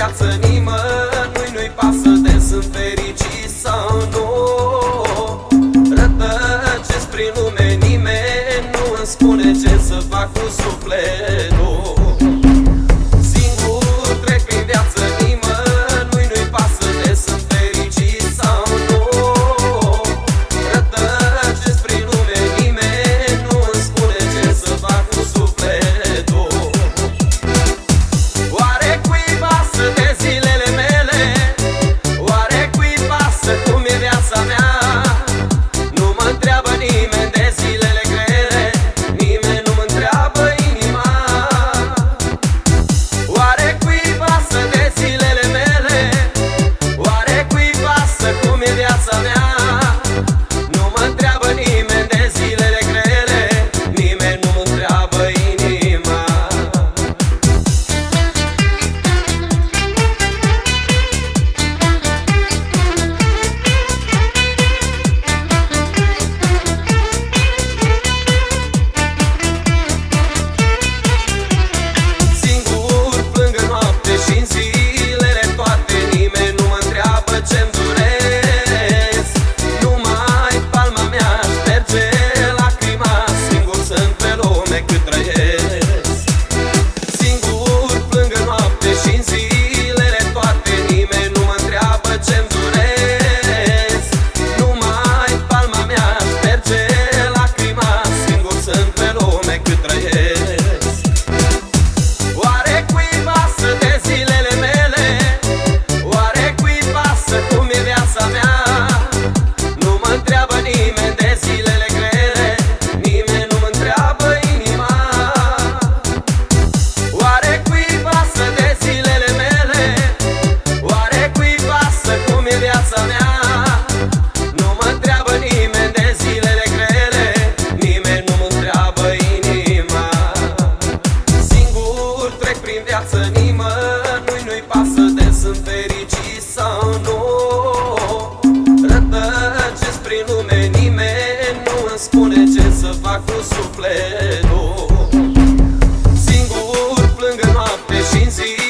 Herzen sunt fericit sau nu Rătăcesc prin lume, nimeni nu îmi spune ce să fac cu sufletul Singur plâng noapte și în zi